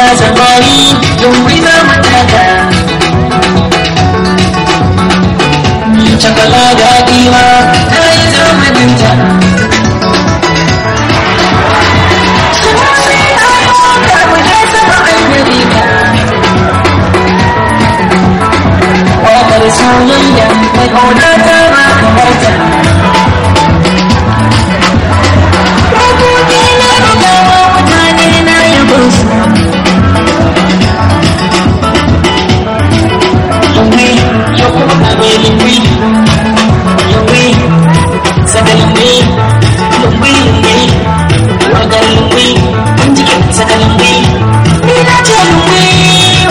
yan maza zamani yunwi za mu taka cakala daɗi ma ta yi zamaninta Wakar soyayya mai ƙaunata lumbi, lumbi lumbi, waga lumbi, nti kimsa kalumbi, ina chalumbi,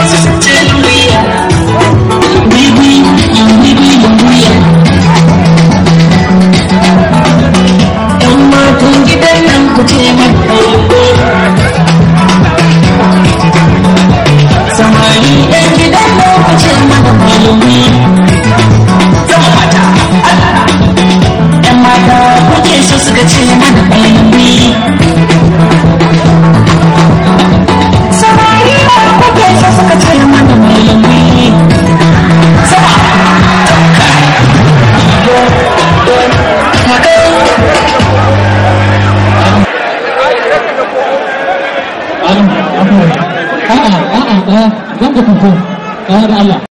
osa sete lumbi ya, lumbi lumbi, yung lumbi lumbi ya. Emma kung kita nang kuchema. A'a, a'a, a'a, zan kuku, ɗaya da Allah.